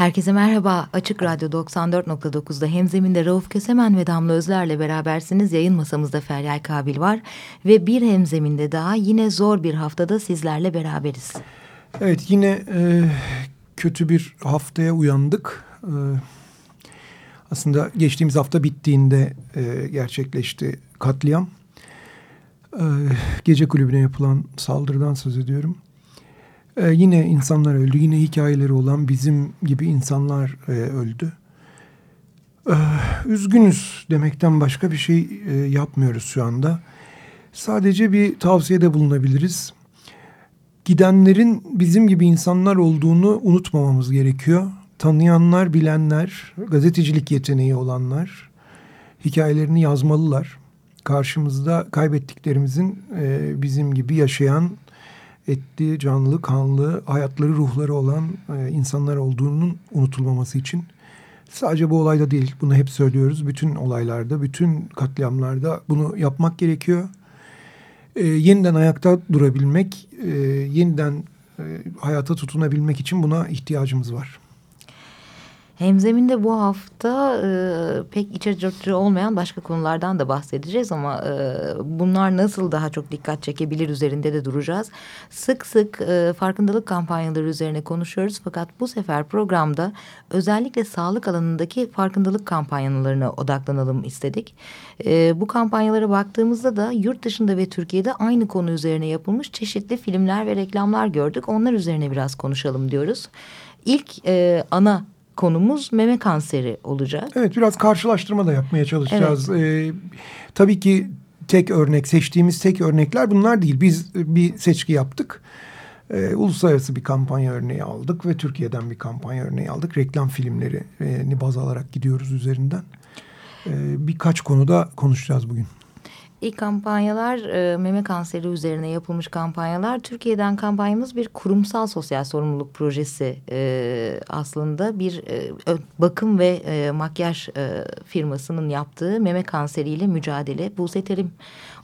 Herkese merhaba. Açık Radyo 94.9'da Hemzemin'de Rauf Kösemen ve Damla Özler'le berabersiniz. Yayın masamızda Feryal Kabil var. Ve bir Hemzemin'de daha yine zor bir haftada sizlerle beraberiz. Evet yine e, kötü bir haftaya uyandık. E, aslında geçtiğimiz hafta bittiğinde e, gerçekleşti katliam. E, gece kulübüne yapılan saldırıdan söz ediyorum. Ee, yine insanlar öldü. Yine hikayeleri olan bizim gibi insanlar e, öldü. Ee, üzgünüz demekten başka bir şey e, yapmıyoruz şu anda. Sadece bir tavsiyede bulunabiliriz. Gidenlerin bizim gibi insanlar olduğunu unutmamamız gerekiyor. Tanıyanlar, bilenler, gazetecilik yeteneği olanlar hikayelerini yazmalılar. Karşımızda kaybettiklerimizin e, bizim gibi yaşayan ettiği canlı, kanlı, hayatları, ruhları olan e, insanlar olduğunun unutulmaması için sadece bu olayda değil, bunu hep söylüyoruz. Bütün olaylarda, bütün katliamlarda bunu yapmak gerekiyor. E, yeniden ayakta durabilmek, e, yeniden e, hayata tutunabilmek için buna ihtiyacımız var. Hemzeminde bu hafta e, pek iç açıcı olmayan başka konulardan da bahsedeceğiz ama e, bunlar nasıl daha çok dikkat çekebilir üzerinde de duracağız. Sık sık e, farkındalık kampanyaları üzerine konuşuyoruz fakat bu sefer programda özellikle sağlık alanındaki farkındalık kampanyalarına odaklanalım istedik. E, bu kampanyalara baktığımızda da yurt dışında ve Türkiye'de aynı konu üzerine yapılmış çeşitli filmler ve reklamlar gördük. Onlar üzerine biraz konuşalım diyoruz. İlk e, ana konumuz meme kanseri olacak. Evet biraz karşılaştırma da yapmaya çalışacağız. Evet. Ee, tabii ki tek örnek seçtiğimiz tek örnekler bunlar değil. Biz bir seçki yaptık. Ee, uluslararası bir kampanya örneği aldık ve Türkiye'den bir kampanya örneği aldık. Reklam filmlerini baz alarak gidiyoruz üzerinden. Ee, birkaç konuda konuşacağız bugün. İlk kampanyalar e, meme kanseri üzerine yapılmış kampanyalar. Türkiye'den kampanyamız bir kurumsal sosyal sorumluluk projesi e, aslında bir e, bakım ve e, makyaj e, firmasının yaptığı meme kanseriyle mücadele. Buse Terim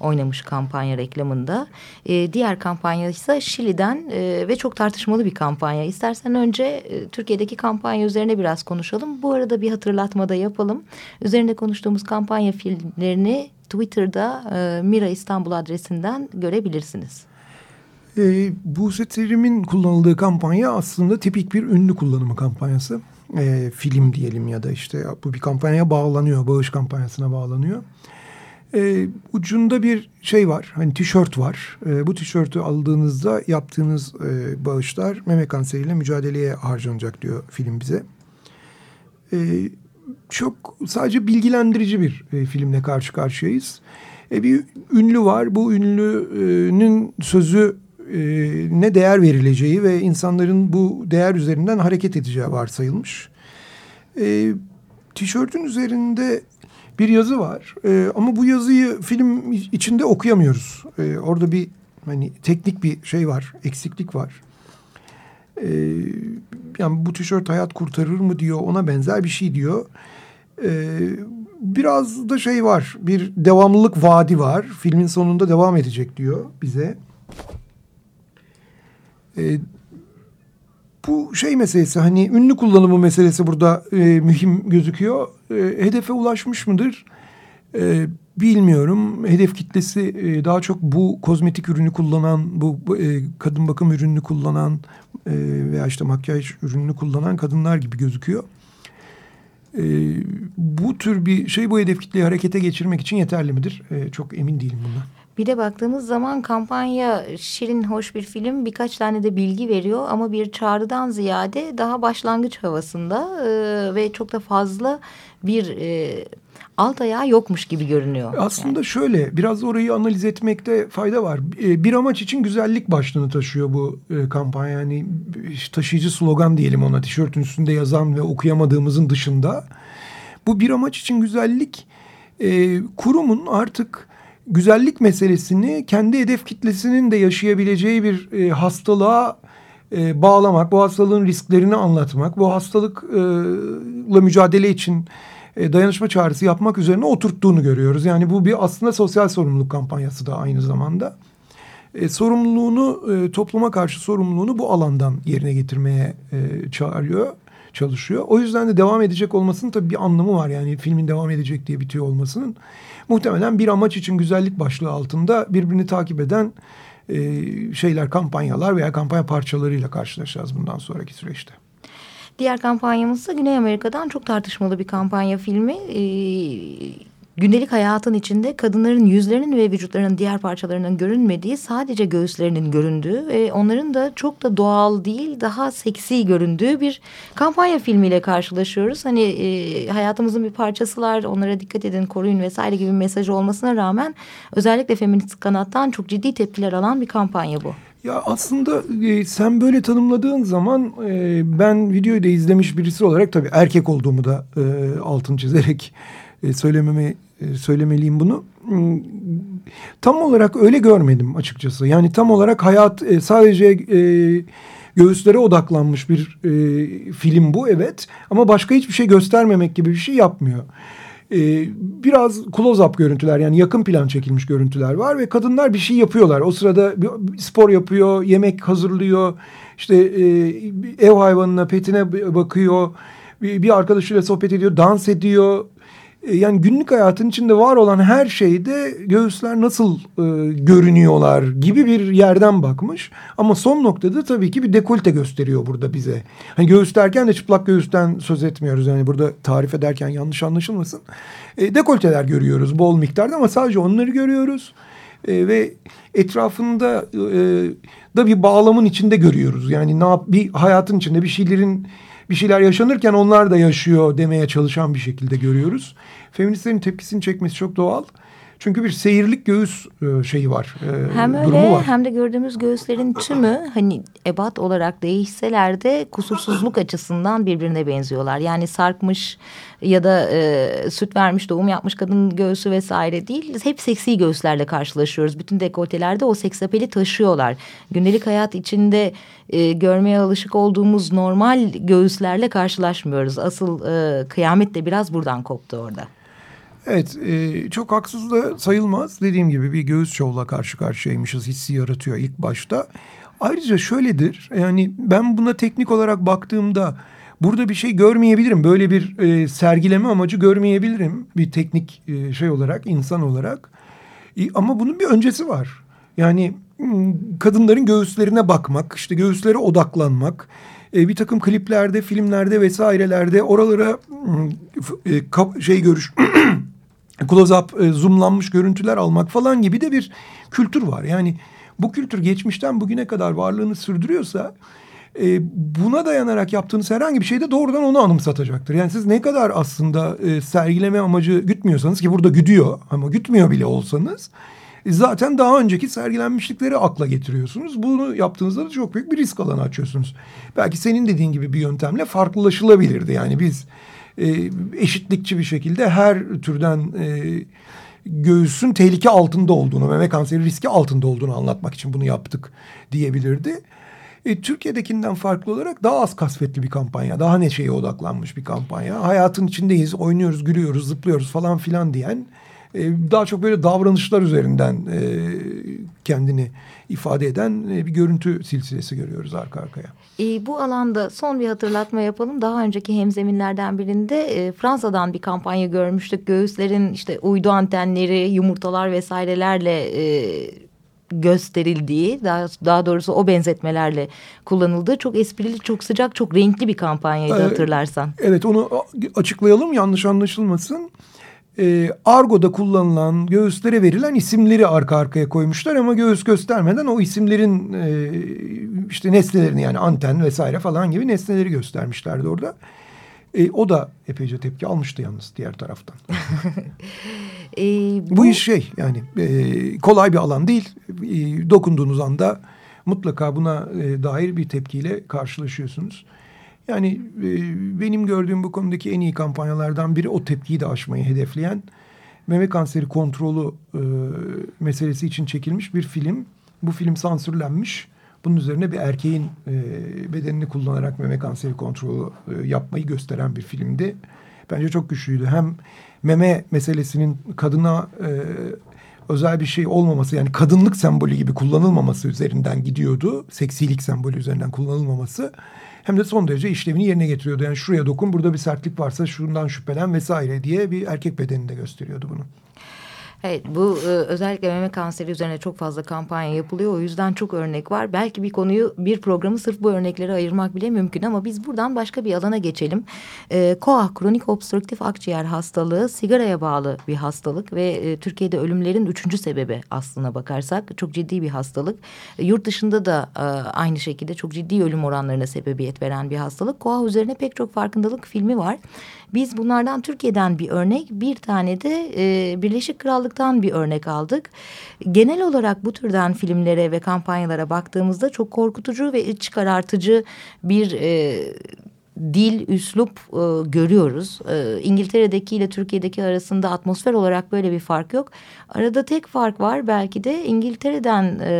oynamış kampanya reklamında. E, diğer kampanya ise Şili'den e, ve çok tartışmalı bir kampanya. İstersen önce e, Türkiye'deki kampanya üzerine biraz konuşalım. Bu arada bir hatırlatma da yapalım. Üzerinde konuştuğumuz kampanya filmlerini Twitter'da e, Mira İstanbul adresinden görebilirsiniz. E, Buse Terim'in kullanıldığı kampanya aslında tipik bir ünlü kullanımı kampanyası. E, film diyelim ya da işte bu bir kampanyaya bağlanıyor, bağış kampanyasına bağlanıyor. E, ucunda bir şey var, hani tişört var. E, bu tişörtü aldığınızda yaptığınız e, bağışlar meme kanseriyle mücadeleye harcanacak diyor film bize. E, çok sadece bilgilendirici bir e, filmle karşı karşıyayız. E, bir ünlü var. Bu ünlünün sözü e, ne değer verileceği ve insanların bu değer üzerinden hareket edeceği varsayılmış. E, tişörtün üzerinde bir yazı var. E, ama bu yazıyı film içinde okuyamıyoruz. E, orada bir hani teknik bir şey var, eksiklik var. E, yani bu tişört hayat kurtarır mı diyor, ona benzer bir şey diyor. Ee, biraz da şey var, bir devamlılık vaadi var. Filmin sonunda devam edecek diyor bize. Ee, bu şey meselesi hani ünlü kullanımı meselesi burada e, mühim gözüküyor. E, hedefe ulaşmış mıdır? E, bilmiyorum. Hedef kitlesi e, daha çok bu kozmetik ürünü kullanan, bu e, kadın bakım ürününü kullanan e, veya işte makyaj ürününü kullanan kadınlar gibi gözüküyor. E, bu tür bir şey bu hedef kitleyi harekete geçirmek için yeterli midir? E, çok emin değilim bundan. Bir de baktığımız zaman kampanya şirin hoş bir film birkaç tane de bilgi veriyor ama bir çağrıdan ziyade daha başlangıç havasında e, ve çok da fazla bir e, alt ayağı yokmuş gibi görünüyor. Aslında yani. şöyle biraz orayı analiz etmekte fayda var. Bir amaç için güzellik başlığını taşıyor bu kampanya. Yani taşıyıcı slogan diyelim ona tişörtün üstünde yazan ve okuyamadığımızın dışında. Bu bir amaç için güzellik kurumun artık güzellik meselesini kendi hedef kitlesinin de yaşayabileceği bir e, hastalığa e, bağlamak, bu hastalığın risklerini anlatmak, bu hastalıkla mücadele için e, dayanışma çağrısı yapmak üzerine oturttuğunu görüyoruz. Yani bu bir aslında sosyal sorumluluk kampanyası da aynı zamanda. E, sorumluluğunu, e, topluma karşı sorumluluğunu bu alandan yerine getirmeye e, çağırıyor, çalışıyor. O yüzden de devam edecek olmasının tabii bir anlamı var. Yani filmin devam edecek diye bitiyor olmasının. Muhtemelen bir amaç için güzellik başlığı altında birbirini takip eden e, şeyler, kampanyalar veya kampanya parçalarıyla karşılaşacağız bundan sonraki süreçte. Diğer kampanyamız da Güney Amerika'dan çok tartışmalı bir kampanya filmi. Ee, gündelik hayatın içinde kadınların yüzlerinin ve vücutlarının diğer parçalarının görünmediği sadece göğüslerinin göründüğü ve onların da çok da doğal değil daha seksi göründüğü bir kampanya filmiyle karşılaşıyoruz. Hani e, hayatımızın bir parçasılar onlara dikkat edin koruyun vesaire gibi mesajı olmasına rağmen özellikle feminist kanattan çok ciddi tepkiler alan bir kampanya bu. Ya aslında e, sen böyle tanımladığın zaman e, ben videoyu da izlemiş birisi olarak tabii erkek olduğumu da e, altın çizerek e, söylememi e, söylemeliyim bunu. Hmm, tam olarak öyle görmedim açıkçası. Yani tam olarak hayat e, sadece e, göğüslere odaklanmış bir film bu evet. Ama başka hiçbir şey göstermemek gibi bir şey yapmıyor biraz close-up görüntüler yani yakın plan çekilmiş görüntüler var ve kadınlar bir şey yapıyorlar. O sırada spor yapıyor, yemek hazırlıyor, işte ev hayvanına, petine bakıyor, bir, arkadaşıyla sohbet ediyor, dans ediyor, yani günlük hayatın içinde var olan her şeyde göğüsler nasıl e, görünüyorlar gibi bir yerden bakmış. Ama son noktada tabii ki bir dekolte gösteriyor burada bize. Hani göğüs derken de çıplak göğüsten söz etmiyoruz. Yani burada tarif ederken yanlış anlaşılmasın. E, dekolteler görüyoruz bol miktarda ama sadece onları görüyoruz. E, ve etrafında e, da bir bağlamın içinde görüyoruz. Yani ne yap bir hayatın içinde bir şeylerin bir şeyler yaşanırken onlar da yaşıyor demeye çalışan bir şekilde görüyoruz. Feministlerin tepkisini çekmesi çok doğal. Çünkü bir seyirlik göğüs e, şeyi var. E, hem öyle var. hem de gördüğümüz göğüslerin tümü hani ebat olarak değişseler de kusursuzluk açısından birbirine benziyorlar. Yani sarkmış ya da e, süt vermiş doğum yapmış kadın göğsü vesaire değil. Hep seksi göğüslerle karşılaşıyoruz. Bütün dekoltelerde o seksapeli taşıyorlar. Gündelik hayat içinde e, görmeye alışık olduğumuz normal göğüslerle karşılaşmıyoruz. Asıl e, kıyamet de biraz buradan koptu orada. Evet e, çok haksız da sayılmaz. Dediğim gibi bir göğüs şovla karşı karşıyaymışız hissi yaratıyor ilk başta. Ayrıca şöyledir yani ben buna teknik olarak baktığımda burada bir şey görmeyebilirim. Böyle bir e, sergileme amacı görmeyebilirim bir teknik e, şey olarak insan olarak. E, ama bunun bir öncesi var. Yani kadınların göğüslerine bakmak işte göğüslere odaklanmak e, bir takım kliplerde filmlerde vesairelerde oralara e, şey görüş close-up e, zoomlanmış görüntüler almak falan gibi de bir kültür var. Yani bu kültür geçmişten bugüne kadar varlığını sürdürüyorsa e, buna dayanarak yaptığınız herhangi bir şey de doğrudan onu anımsatacaktır. Yani siz ne kadar aslında e, sergileme amacı gütmüyorsanız ki burada güdüyor ama gütmüyor bile olsanız e, zaten daha önceki sergilenmişlikleri akla getiriyorsunuz. Bunu yaptığınızda da çok büyük bir risk alanı açıyorsunuz. Belki senin dediğin gibi bir yöntemle farklılaşılabilirdi. Yani biz e, eşitlikçi bir şekilde her türden e, göğüsün tehlike altında olduğunu, meme kanseri riski altında olduğunu anlatmak için bunu yaptık diyebilirdi. E, Türkiye'dekinden farklı olarak daha az kasvetli bir kampanya, daha neşeye odaklanmış bir kampanya. Hayatın içindeyiz, oynuyoruz, gülüyoruz, zıplıyoruz falan filan diyen e, daha çok böyle davranışlar üzerinden e, kendini ifade eden e, bir görüntü silsilesi görüyoruz arka arkaya. E, bu alanda son bir hatırlatma yapalım. Daha önceki hemzeminlerden birinde e, Fransa'dan bir kampanya görmüştük. Göğüslerin işte uydu antenleri, yumurtalar vesairelerle e, gösterildiği daha, daha doğrusu o benzetmelerle kullanıldığı çok esprili çok sıcak çok renkli bir kampanyaydı ee, hatırlarsan. Evet onu açıklayalım yanlış anlaşılmasın. E, argoda kullanılan göğüslere verilen isimleri arka arkaya koymuşlar ama göğüs göstermeden o isimlerin e, işte nesnelerini yani anten vesaire falan gibi nesneleri göstermişlerdi orada. E, o da epeyce tepki almıştı yalnız diğer taraftan. e, bu... bu iş şey yani e, kolay bir alan değil. E, dokunduğunuz anda mutlaka buna e, dair bir tepkiyle karşılaşıyorsunuz. Yani e, benim gördüğüm bu konudaki en iyi kampanyalardan biri o tepkiyi de aşmayı hedefleyen meme kanseri kontrolü e, meselesi için çekilmiş bir film. Bu film sansürlenmiş. Bunun üzerine bir erkeğin e, bedenini kullanarak meme kanseri kontrolü e, yapmayı gösteren bir filmdi. Bence çok güçlüydü. Hem meme meselesinin kadına e, özel bir şey olmaması yani kadınlık sembolü gibi kullanılmaması üzerinden gidiyordu. Seksilik sembolü üzerinden kullanılmaması hem de son derece işlevini yerine getiriyordu. Yani şuraya dokun burada bir sertlik varsa şundan şüphelen vesaire diye bir erkek bedeninde gösteriyordu bunu. Evet bu e, özellikle meme kanseri üzerine çok fazla kampanya yapılıyor. O yüzden çok örnek var. Belki bir konuyu bir programı sırf bu örnekleri ayırmak bile mümkün ama biz buradan başka bir alana geçelim. E, KOAH kronik obstrüktif akciğer hastalığı sigaraya bağlı bir hastalık ve e, Türkiye'de ölümlerin üçüncü sebebi aslına bakarsak çok ciddi bir hastalık. E, yurt dışında da e, aynı şekilde çok ciddi ölüm oranlarına sebebiyet veren bir hastalık. KOAH üzerine pek çok farkındalık filmi var. Biz bunlardan Türkiye'den bir örnek bir tane de e, Birleşik Krallık'tan bir örnek aldık. Genel olarak bu türden filmlere ve kampanyalara baktığımızda çok korkutucu ve iç karartıcı bir e, dil, üslup e, görüyoruz. E, İngiltere'deki ile Türkiye'deki arasında atmosfer olarak böyle bir fark yok. Arada tek fark var belki de İngiltere'den e,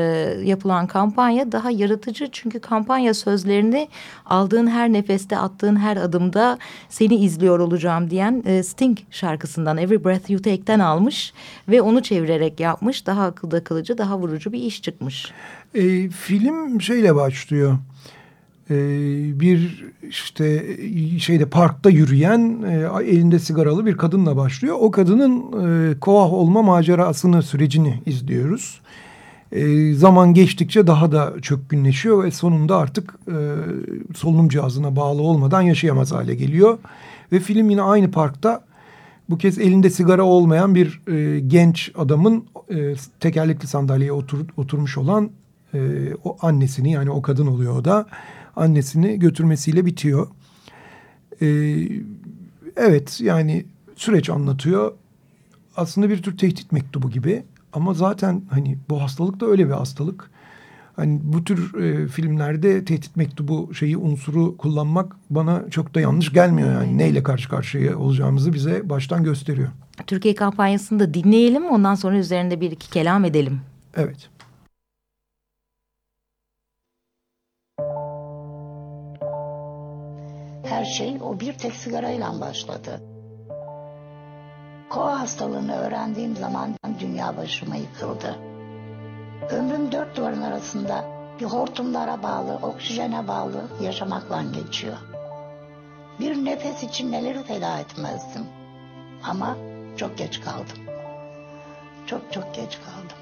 yapılan kampanya daha yaratıcı. Çünkü kampanya sözlerini aldığın her nefeste, attığın her adımda seni izliyor olacağım diyen e, Sting şarkısından Every Breath You Take'ten almış ve onu çevirerek yapmış. Daha akılda kalıcı, daha vurucu bir iş çıkmış. E, film şeyle başlıyor e, bir işte şeyde parkta yürüyen e, elinde sigaralı bir kadınla başlıyor. O kadının e, koah olma macerasını sürecini izliyoruz. E, zaman geçtikçe daha da çökkünleşiyor ve sonunda artık e, solunum cihazına bağlı olmadan yaşayamaz hale geliyor. Ve film yine aynı parkta bu kez elinde sigara olmayan bir e, genç adamın e, tekerlekli sandalyeye otur, oturmuş olan e, o annesini yani o kadın oluyor o da annesini götürmesiyle bitiyor. Ee, evet yani süreç anlatıyor. Aslında bir tür tehdit mektubu gibi. Ama zaten hani bu hastalık da öyle bir hastalık. Hani bu tür e, filmlerde tehdit mektubu şeyi unsuru kullanmak bana çok da yanlış gelmiyor yani. Neyle karşı karşıya olacağımızı bize baştan gösteriyor. Türkiye kampanyasını da dinleyelim ondan sonra üzerinde bir iki kelam edelim. Evet. Her şey o bir tek sigarayla başladı. Koa hastalığını öğrendiğim zaman dünya başıma yıkıldı. Ömrüm dört duvarın arasında bir hortumlara bağlı, oksijene bağlı yaşamakla geçiyor. Bir nefes için neleri feda etmezdim. Ama çok geç kaldım. Çok çok geç kaldım.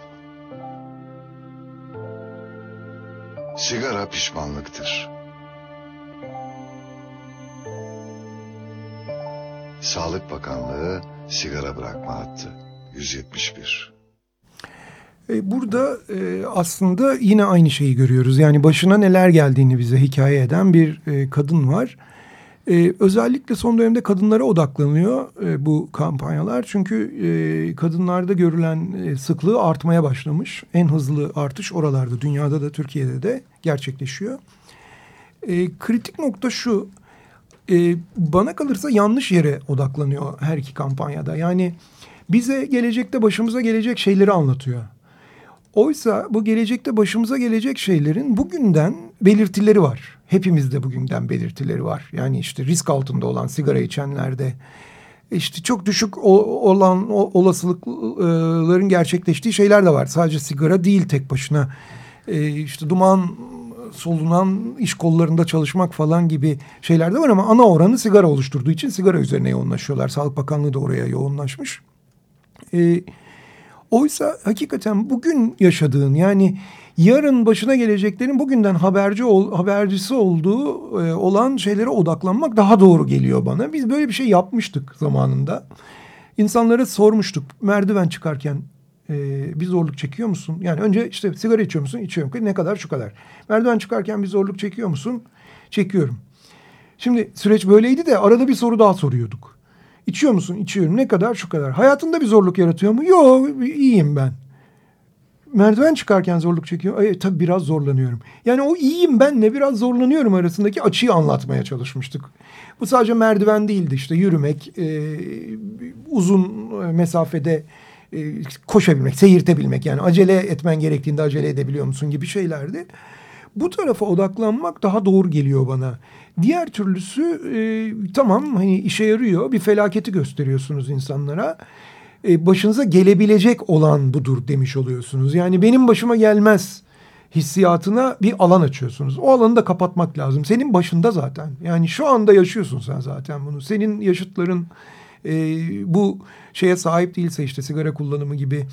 Sigara pişmanlıktır. Sağlık Bakanlığı sigara bırakma hattı 171. E, burada e, aslında yine aynı şeyi görüyoruz. Yani başına neler geldiğini bize hikaye eden bir e, kadın var. özellikle son dönemde kadınlara odaklanıyor bu kampanyalar. Çünkü kadınlarda görülen sıklığı artmaya başlamış. En hızlı artış oralarda, dünyada da Türkiye'de de gerçekleşiyor. kritik nokta şu, e, bana kalırsa yanlış yere odaklanıyor her iki kampanyada. Yani bize gelecekte başımıza gelecek şeyleri anlatıyor. Oysa bu gelecekte başımıza gelecek şeylerin bugünden belirtileri var. Hepimizde bugünden belirtileri var. Yani işte risk altında olan sigara içenlerde işte çok düşük olan olasılıkların gerçekleştiği şeyler de var. Sadece sigara değil tek başına. E, işte duman solunan iş kollarında çalışmak falan gibi şeyler de var ama ana oranı sigara oluşturduğu için sigara üzerine yoğunlaşıyorlar. Sağlık Bakanlığı da oraya yoğunlaşmış. E, oysa hakikaten bugün yaşadığın yani yarın başına geleceklerin bugünden haberci ol, habercisi olduğu e, olan şeylere odaklanmak daha doğru geliyor bana. Biz böyle bir şey yapmıştık zamanında. insanlara sormuştuk merdiven çıkarken e, bir zorluk çekiyor musun? Yani önce işte sigara içiyor musun? İçiyorum. Ne kadar? Şu kadar. Merdiven çıkarken bir zorluk çekiyor musun? Çekiyorum. Şimdi süreç böyleydi de arada bir soru daha soruyorduk. İçiyor musun? İçiyorum. Ne kadar? Şu kadar. Hayatında bir zorluk yaratıyor mu? Yok iyiyim ben. Merdiven çıkarken zorluk çekiyor. Ay, tabii biraz zorlanıyorum. Yani o iyiyim ben ne biraz zorlanıyorum arasındaki açıyı anlatmaya çalışmıştık. Bu sadece merdiven değildi işte yürümek, e, uzun mesafede e, koşabilmek, seyirtebilmek yani acele etmen gerektiğinde acele edebiliyor musun gibi şeylerdi. Bu tarafa odaklanmak daha doğru geliyor bana. Diğer türlüsü e, tamam hani işe yarıyor bir felaketi gösteriyorsunuz insanlara. E, başınıza gelebilecek olan budur demiş oluyorsunuz. Yani benim başıma gelmez hissiyatına bir alan açıyorsunuz. O alanı da kapatmak lazım. Senin başında zaten. Yani şu anda yaşıyorsun sen zaten bunu. Senin yaşıtların e, bu şeye sahip değilse işte sigara kullanımı gibi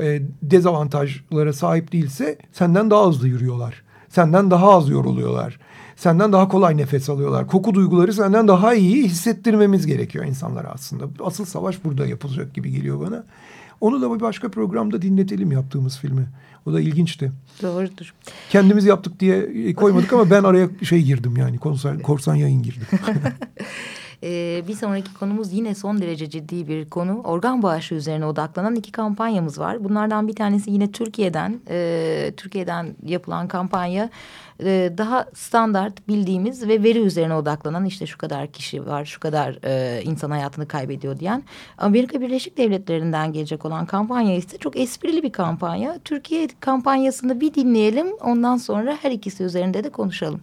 e, dezavantajlara sahip değilse senden daha hızlı yürüyorlar. Senden daha az yoruluyorlar. Senden daha kolay nefes alıyorlar. Koku duyguları senden daha iyi hissettirmemiz gerekiyor insanlara aslında. Asıl savaş burada yapılacak gibi geliyor bana. Onu da bir başka programda dinletelim yaptığımız filmi. O da ilginçti. Doğrudur. Kendimiz yaptık diye koymadık ama ben araya şey girdim yani korsan, korsan yayın girdim. Ee, bir sonraki konumuz yine son derece ciddi bir konu. Organ bağışı üzerine odaklanan iki kampanyamız var. Bunlardan bir tanesi yine Türkiye'den, e, Türkiye'den yapılan kampanya e, daha standart bildiğimiz ve veri üzerine odaklanan işte şu kadar kişi var, şu kadar e, insan hayatını kaybediyor diyen. Amerika Birleşik Devletleri'nden gelecek olan kampanya ise çok esprili bir kampanya. Türkiye kampanyasını bir dinleyelim, ondan sonra her ikisi üzerinde de konuşalım.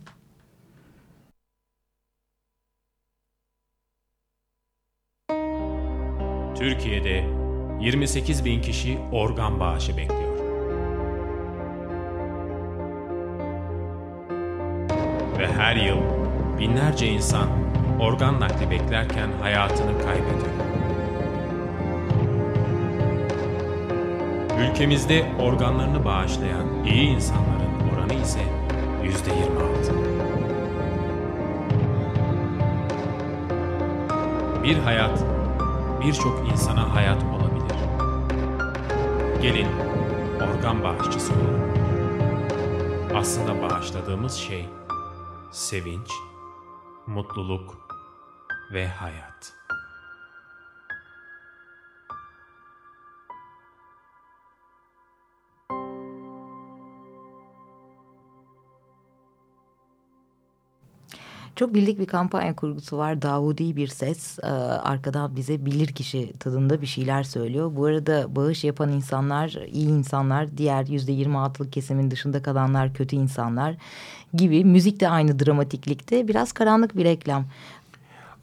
Türkiye'de 28 bin kişi organ bağışı bekliyor. Ve her yıl binlerce insan organ nakli beklerken hayatını kaybediyor. Ülkemizde organlarını bağışlayan iyi insanların oranı ise yüzde 26. Bir hayat birçok insana hayat olabilir. Gelin organ bağışçısı olalım. Aslında bağışladığımız şey sevinç, mutluluk ve hayat. Çok bildik bir kampanya kurgusu var. Davudi bir ses. Ee, arkadan bize bilir kişi tadında bir şeyler söylüyor. Bu arada bağış yapan insanlar iyi insanlar. Diğer yüzde yirmi altılık kesimin dışında kalanlar kötü insanlar gibi. Müzik de aynı dramatiklikte. Biraz karanlık bir reklam.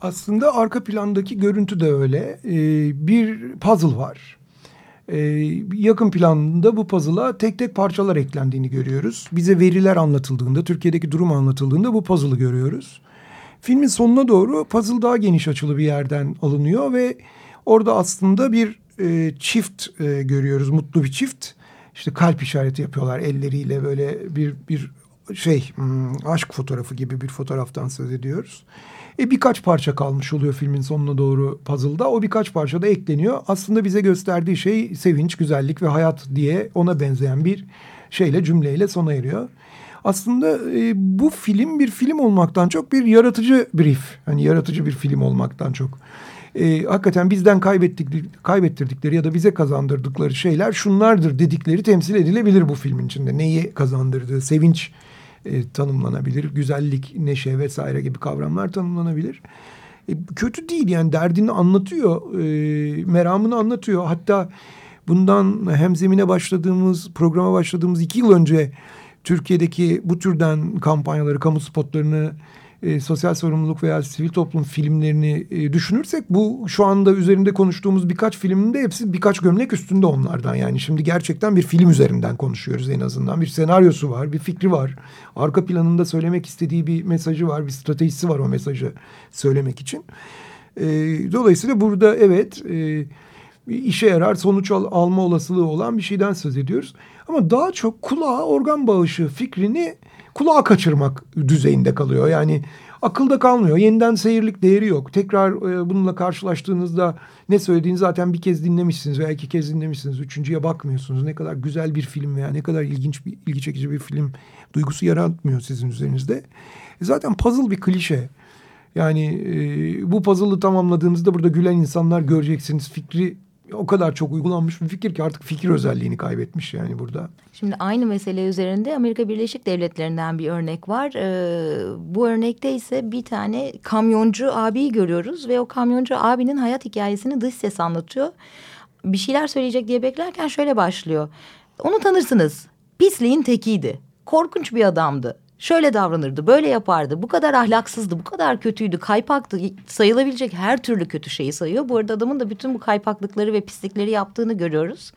Aslında arka plandaki görüntü de öyle. Ee, bir puzzle var. Ee, yakın planda bu puzzle'a tek tek parçalar eklendiğini görüyoruz. Bize veriler anlatıldığında, Türkiye'deki durum anlatıldığında bu puzzle'ı görüyoruz. Filmin sonuna doğru puzzle daha geniş açılı bir yerden alınıyor ve orada aslında bir e, çift e, görüyoruz, mutlu bir çift. İşte kalp işareti yapıyorlar elleriyle böyle bir bir şey hmm, aşk fotoğrafı gibi bir fotoğraftan söz ediyoruz. E birkaç parça kalmış oluyor filmin sonuna doğru puzzle'da. O birkaç parça da ekleniyor. Aslında bize gösterdiği şey sevinç, güzellik ve hayat diye ona benzeyen bir şeyle cümleyle sona eriyor. Aslında e, bu film bir film olmaktan çok bir yaratıcı brief. Hani yaratıcı bir film olmaktan çok. E, hakikaten bizden kaybettik, kaybettirdikleri ya da bize kazandırdıkları şeyler şunlardır dedikleri temsil edilebilir bu filmin içinde. Neyi kazandırdığı, sevinç e, tanımlanabilir. Güzellik, neşe vesaire gibi kavramlar tanımlanabilir. E, kötü değil yani derdini anlatıyor, e, meramını anlatıyor. Hatta bundan hemzemine başladığımız, programa başladığımız iki yıl önce Türkiye'deki bu türden kampanyaları, kamu spotlarını e, sosyal sorumluluk veya sivil toplum filmlerini e, düşünürsek bu şu anda üzerinde konuştuğumuz birkaç filmin de hepsi birkaç gömlek üstünde onlardan. Yani şimdi gerçekten bir film üzerinden konuşuyoruz en azından. Bir senaryosu var, bir fikri var. Arka planında söylemek istediği bir mesajı var, bir stratejisi var o mesajı söylemek için. E, dolayısıyla burada evet e, işe yarar sonuç al, alma olasılığı olan bir şeyden söz ediyoruz. Ama daha çok kulağa organ bağışı fikrini kulağa kaçırmak düzeyinde kalıyor. Yani akılda kalmıyor. Yeniden seyirlik değeri yok. Tekrar e, bununla karşılaştığınızda ne söylediğini zaten bir kez dinlemişsiniz veya iki kez dinlemişsiniz. Üçüncüye bakmıyorsunuz. Ne kadar güzel bir film veya ne kadar ilginç bir ilgi çekici bir film duygusu yaratmıyor sizin üzerinizde. E, zaten puzzle bir klişe. Yani e, bu puzzle'ı tamamladığınızda burada gülen insanlar göreceksiniz. Fikri o kadar çok uygulanmış bir fikir ki artık fikir özelliğini kaybetmiş yani burada. Şimdi aynı mesele üzerinde Amerika Birleşik Devletleri'nden bir örnek var. Ee, bu örnekte ise bir tane kamyoncu abiyi görüyoruz ve o kamyoncu abinin hayat hikayesini dış ses anlatıyor. Bir şeyler söyleyecek diye beklerken şöyle başlıyor. Onu tanırsınız. Pisliğin tekiydi. Korkunç bir adamdı şöyle davranırdı, böyle yapardı. Bu kadar ahlaksızdı, bu kadar kötüydü, kaypaktı. Sayılabilecek her türlü kötü şeyi sayıyor. Bu arada adamın da bütün bu kaypaklıkları ve pislikleri yaptığını görüyoruz.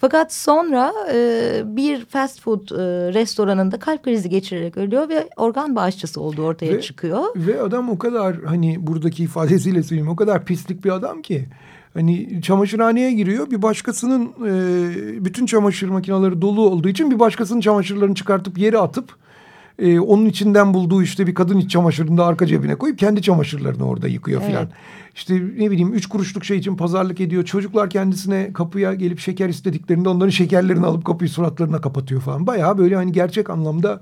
Fakat sonra e, bir fast food e, restoranında kalp krizi geçirerek ölüyor ve organ bağışçısı olduğu ortaya ve, çıkıyor. Ve adam o kadar hani buradaki ifadesiyle söyleyeyim o kadar pislik bir adam ki hani çamaşırhaneye giriyor bir başkasının e, bütün çamaşır makineleri dolu olduğu için bir başkasının çamaşırlarını çıkartıp yere atıp e, onun içinden bulduğu işte bir kadın iç çamaşırını da arka cebine koyup kendi çamaşırlarını orada yıkıyor evet. filan. İşte ne bileyim üç kuruşluk şey için pazarlık ediyor. Çocuklar kendisine kapıya gelip şeker istediklerinde onların şekerlerini alıp kapıyı suratlarına kapatıyor falan. Bayağı böyle hani gerçek anlamda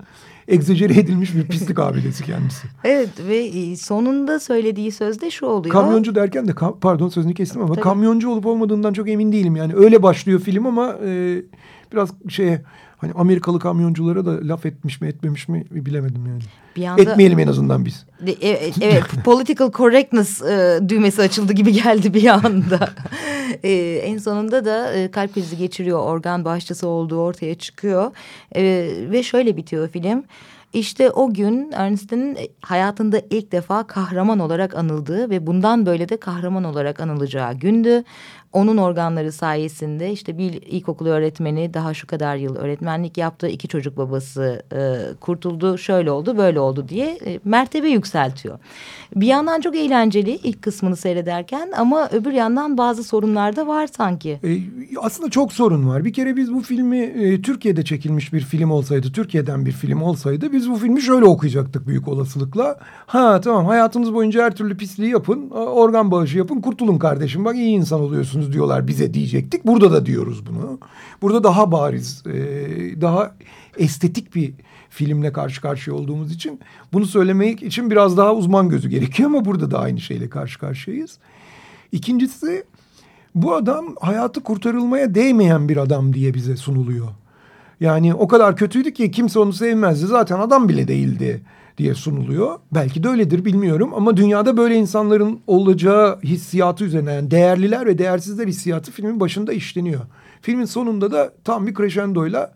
egzecere edilmiş bir pislik abidesi kendisi. Evet ve e, sonunda söylediği sözde şu oluyor. Kamyoncu derken de pardon sözünü kestim ama Tabii. kamyoncu olup olmadığından çok emin değilim. Yani öyle başlıyor film ama e, biraz şey hani Amerikalı kamyonculara da laf etmiş mi etmemiş mi bilemedim yani. Bir anda, Etmeyelim en azından biz. E, e, evet, political correctness e, düğmesi açıldı gibi geldi bir anda. e, en sonunda da e, kalp krizi geçiriyor, organ bağışçısı olduğu ortaya çıkıyor. E, ve şöyle bitiyor film. İşte o gün Ernest'in hayatında ilk defa kahraman olarak anıldığı ve bundan böyle de kahraman olarak anılacağı gündü onun organları sayesinde işte bir ilkokul öğretmeni daha şu kadar yıl öğretmenlik yaptı. iki çocuk babası e, kurtuldu. Şöyle oldu böyle oldu diye e, mertebe yükseltiyor. Bir yandan çok eğlenceli ilk kısmını seyrederken ama öbür yandan bazı sorunlar da var sanki. E, aslında çok sorun var. Bir kere biz bu filmi e, Türkiye'de çekilmiş bir film olsaydı, Türkiye'den bir film olsaydı biz bu filmi şöyle okuyacaktık büyük olasılıkla. Ha tamam hayatınız boyunca her türlü pisliği yapın, organ bağışı yapın, kurtulun kardeşim. Bak iyi insan oluyorsunuz yapıyorsunuz diyorlar bize diyecektik. Burada da diyoruz bunu. Burada daha bariz, e, daha estetik bir filmle karşı karşıya olduğumuz için bunu söylemek için biraz daha uzman gözü gerekiyor ama burada da aynı şeyle karşı karşıyayız. İkincisi bu adam hayatı kurtarılmaya değmeyen bir adam diye bize sunuluyor. Yani o kadar kötüydü ki kimse onu sevmezdi. Zaten adam bile değildi diye sunuluyor. Belki de öyledir bilmiyorum ama dünyada böyle insanların olacağı hissiyatı üzerine yani değerliler ve değersizler hissiyatı filmin başında işleniyor. Filmin sonunda da tam bir crescendoyla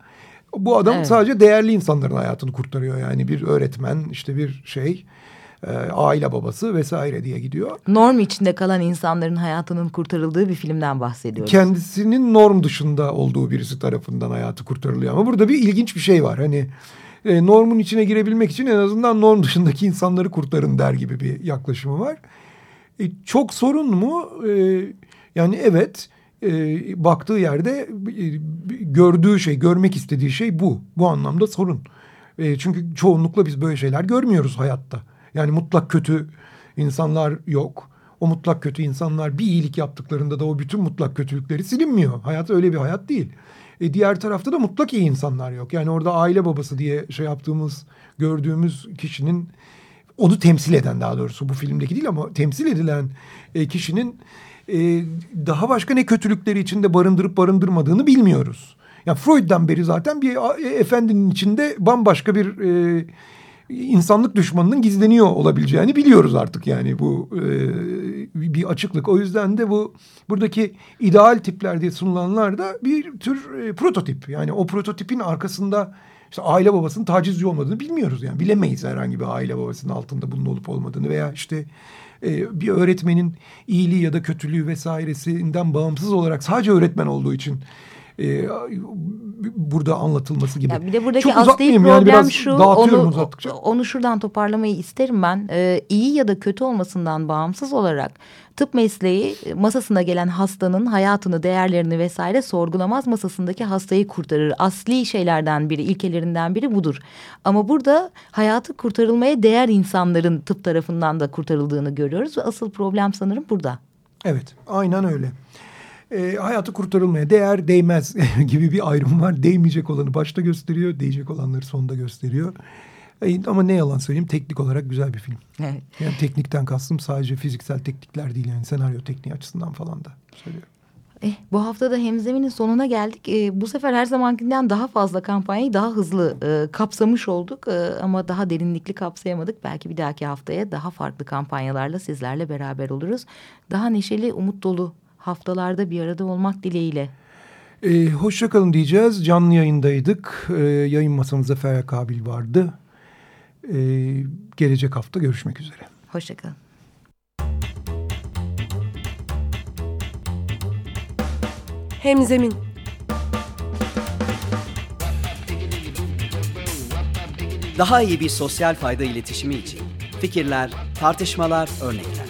bu adam evet. sadece değerli insanların hayatını kurtarıyor. Yani bir öğretmen işte bir şey e, aile babası vesaire diye gidiyor. Norm içinde kalan insanların hayatının kurtarıldığı bir filmden bahsediyoruz. Kendisinin norm dışında olduğu birisi tarafından hayatı kurtarılıyor. Ama burada bir ilginç bir şey var. Hani e, normun içine girebilmek için en azından norm dışındaki insanları kurtarın der gibi bir yaklaşımı var. E, çok sorun mu? E, yani evet e, baktığı yerde e, gördüğü şey, görmek istediği şey bu. Bu anlamda sorun. E, çünkü çoğunlukla biz böyle şeyler görmüyoruz hayatta. Yani mutlak kötü insanlar yok. O mutlak kötü insanlar bir iyilik yaptıklarında da o bütün mutlak kötülükleri silinmiyor. Hayat öyle bir hayat değil. E, diğer tarafta da mutlak iyi insanlar yok. Yani orada aile babası diye şey yaptığımız, gördüğümüz kişinin onu temsil eden daha doğrusu bu filmdeki değil ama temsil edilen e, kişinin e, daha başka ne kötülükleri içinde barındırıp barındırmadığını bilmiyoruz. Yani Freud'dan beri zaten bir e, efendinin içinde bambaşka bir e, insanlık düşmanının gizleniyor olabileceğini biliyoruz artık yani bu e, bir açıklık. O yüzden de bu buradaki ideal tipler diye sunulanlar da bir tür e, prototip. Yani o prototipin arkasında işte aile babasının tacizci olmadığını bilmiyoruz yani bilemeyiz herhangi bir aile babasının altında bunun olup olmadığını veya işte e, bir öğretmenin iyiliği ya da kötülüğü vesairesinden bağımsız olarak sadece öğretmen olduğu için e, burada anlatılması gibi. Ya bir de buradaki Çok asli problem yani biraz şu. Onu, uzattıkça. onu şuradan toparlamayı isterim ben. Ee, iyi ya da kötü olmasından bağımsız olarak tıp mesleği e, masasına gelen hastanın hayatını, değerlerini vesaire sorgulamaz. Masasındaki hastayı kurtarır. Asli şeylerden biri, ilkelerinden biri budur. Ama burada hayatı kurtarılmaya değer insanların tıp tarafından da kurtarıldığını görüyoruz. Ve asıl problem sanırım burada. Evet, aynen öyle. E, hayatı kurtarılmaya değer değmez gibi bir ayrım var. Değmeyecek olanı başta gösteriyor, değecek olanları sonda gösteriyor. E, ama ne yalan söyleyeyim teknik olarak güzel bir film. Evet. Yani teknikten kastım sadece fiziksel teknikler değil yani senaryo tekniği açısından falan da söylüyorum. Eh, bu hafta da hemzeminin sonuna geldik. Eh, bu sefer her zamankinden daha fazla kampanyayı daha hızlı eh, kapsamış olduk. Eh, ama daha derinlikli kapsayamadık. Belki bir dahaki haftaya daha farklı kampanyalarla sizlerle beraber oluruz. Daha neşeli, umut dolu haftalarda bir arada olmak dileğiyle. E, hoşça kalın diyeceğiz. Canlı yayındaydık. E, yayın masamızda Ferya Kabil vardı. E, gelecek hafta görüşmek üzere. Hoşçakalın. Hemzemin Daha iyi bir sosyal fayda iletişimi için fikirler, tartışmalar, örnekler.